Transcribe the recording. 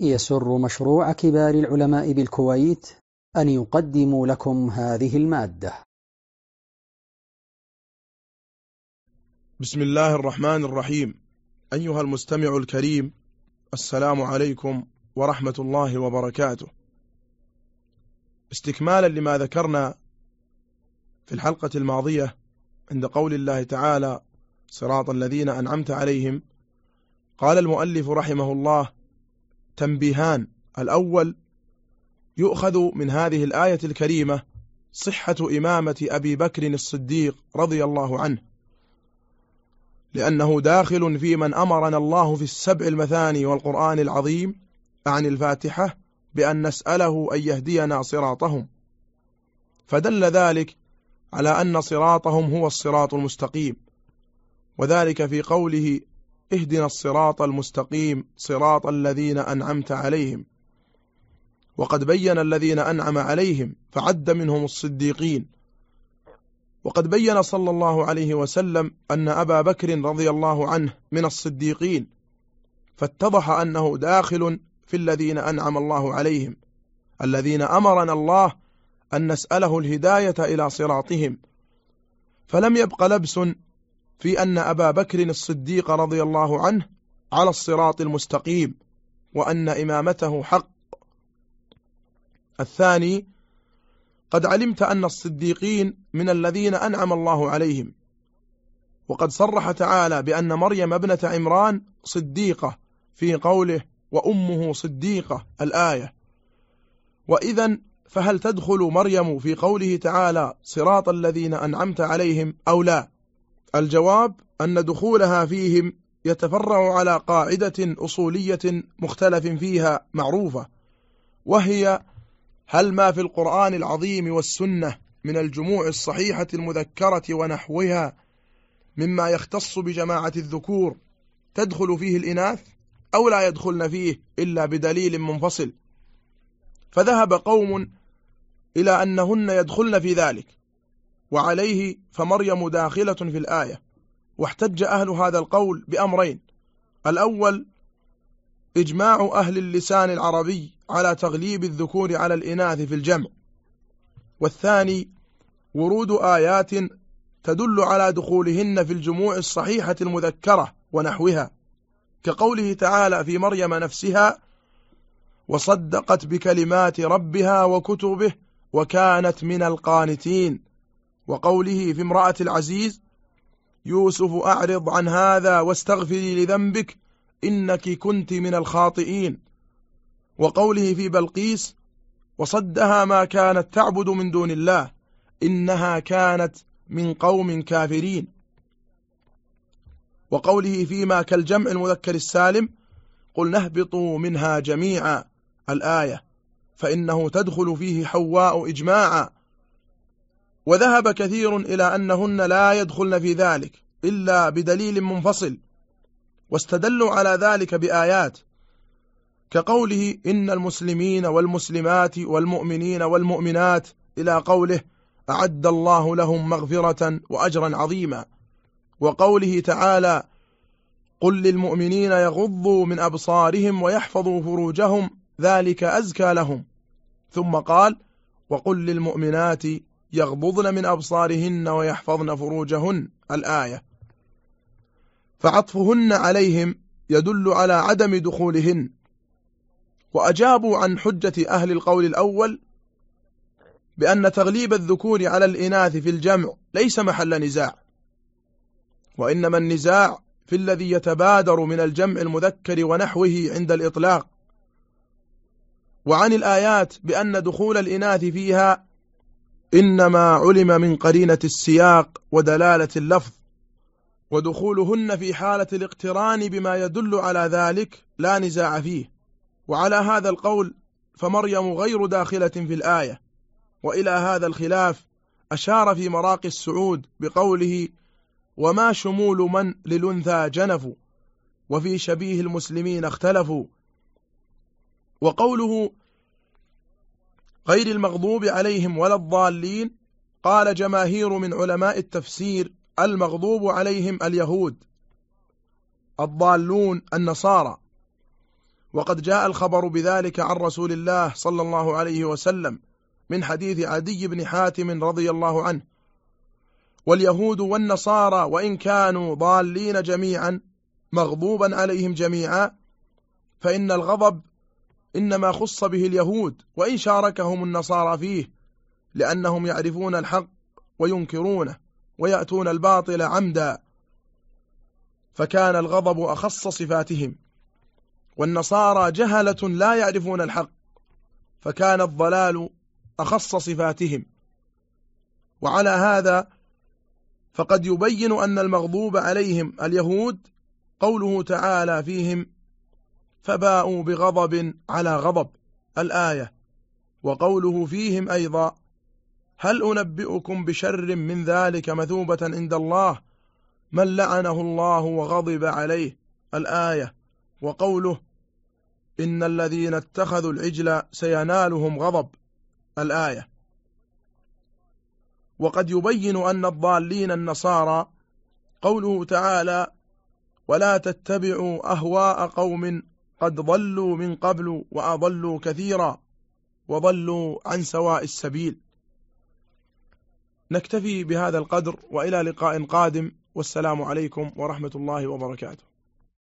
يسر مشروع كبار العلماء بالكويت أن يقدم لكم هذه المادة. بسم الله الرحمن الرحيم. أيها المستمع الكريم السلام عليكم ورحمة الله وبركاته. استكمالا لما ذكرنا في الحلقة الماضية عند قول الله تعالى صراط الذين أنعمت عليهم قال المؤلف رحمه الله تنبيهان. الأول يؤخذ من هذه الآية الكريمة صحة إمامة أبي بكر الصديق رضي الله عنه لأنه داخل في من أمرنا الله في السبع المثاني والقرآن العظيم عن الفاتحة بأن نسأله أن يهدينا صراطهم. فدل ذلك على أن صراطهم هو الصراط المستقيم وذلك في قوله اهدنا الصراط المستقيم صراط الذين أنعمت عليهم. وقد بين الذين أنعم عليهم فعد منهم الصديقين. وقد بين صلى الله عليه وسلم أن أبا بكر رضي الله عنه من الصديقين فاتضح أنه داخل في الذين أنعم الله عليهم. الذين أمرنا الله أن نسأله الهداية إلى صراطهم. فلم يبق لبس في أن أبا بكر الصديق رضي الله عنه على الصراط المستقيم وأن إمامته حق. الثاني قد علمت أن الصديقين من الذين أنعم الله عليهم. وقد صرح تعالى بأن مريم ابنة عمران صديقة في قوله وأمه صديقة الآية. وإذا فهل تدخل مريم في قوله تعالى صراط الذين أنعمت عليهم أو لا؟ الجواب أن دخولها فيهم يتفرع على قاعدة أصولية مختلف فيها معروفة وهي هل ما في القرآن العظيم والسنة من الجموع الصحيحة المذكرة ونحوها مما يختص بجماعة الذكور تدخل فيه الإناث أو لا يدخلن فيه إلا بدليل منفصل؟ فذهب قوم إلى أنهن يدخلن في ذلك وعليه فمريم داخلة في الآية. واحتج أهل هذا القول بأمرين. الأول إجماع أهل اللسان العربي على تغليب الذكور على الإناث في الجمع. والثاني ورود آيات تدل على دخولهن في الجموع الصحيحة المذكرة ونحوها. كقوله تعالى في مريم نفسها وصدقت بكلمات ربها وكتبه وكانت من القانتين. وقوله في امرأة العزيز يوسف أعرض عن هذا واستغفري لذنبك إنك كنت من الخاطئين. وقوله في بلقيس وصدها ما كانت تعبد من دون الله إنها كانت من قوم كافرين. وقوله فيما كالجمع المذكر السالم قل نهبطوا منها جميعا الآية فإنه تدخل فيه حواء إجماعا. وذهب كثير إلى أنهن لا يدخلن في ذلك إلا بدليل منفصل واستدلوا على ذلك بآيات كقوله إن المسلمين والمسلمات والمؤمنين والمؤمنات إلى قوله أعد الله لهم مغفرة وأجرا عظيما وقوله تعالى قل للمؤمنين يغضوا من أبصارهم ويحفظوا فروجهم ذلك أزكى لهم ثم قال وقل للمؤمنات يغضضن من أبصارهن ويحفظن فروجهن الآية. فعطفهن عليهم يدل على عدم دخولهن. وأجابوا عن حجة أهل القول الأول بأن تغليب الذكور على الإناث في الجمع ليس محل نزاع وإنما النزاع في الذي يتبادر من الجمع المذكر ونحوه عند الإطلاق. وعن الآيات بأن دخول الإناث فيها إنما علم من قرينة السياق ودلالة اللفظ ودخولهن في حالة الاقتران بما يدل على ذلك لا نزاع فيه. وعلى هذا القول فمريم غير داخلة في الآية. وإلى هذا الخلاف أشار في مراقي السعود بقوله وما شمول من للأنثى جنف وفي شبيه المسلمين اختلفوا وقوله غير المغضوب عليهم ولا الضالين. قال جماهير من علماء التفسير المغضوب عليهم اليهود الضالون النصارى. وقد جاء الخبر بذلك عن رسول الله صلى الله عليه وسلم من حديث عدي بن حاتم رضي الله عنه. واليهود والنصارى وإن كانوا ضالين جميعا مغضوبا عليهم جميعا فإن الغضب إنما خص به اليهود وإن شاركهم النصارى فيه لأنهم يعرفون الحق وينكرونه ويأتون الباطل عمدا. فكان الغضب أخص صفاتهم. والنصارى جهلة لا يعرفون الحق فكان الضلال أخص صفاتهم. وعلى هذا فقد يبين أن المغضوب عليهم اليهود قوله تعالى فيهم فباءوا بغضب على غضب. الآية. وقوله فيهم أيضا هل أنبئكم بشر من ذلك مثوبة عند الله؟ من لعنه الله وغضب عليه. الآية. وقوله إن الذين اتخذوا العجل سينالهم غضب. الآية. وقد يبين أن الضالين النصارى قوله تعالى ولا تتبعوا أهواء قوم قد ضلوا من قبل وأضلوا كثيرا وضلوا عن سواء السبيل. نكتفي بهذا القدر وإلى لقاء قادم. والسلام عليكم ورحمة الله وبركاته.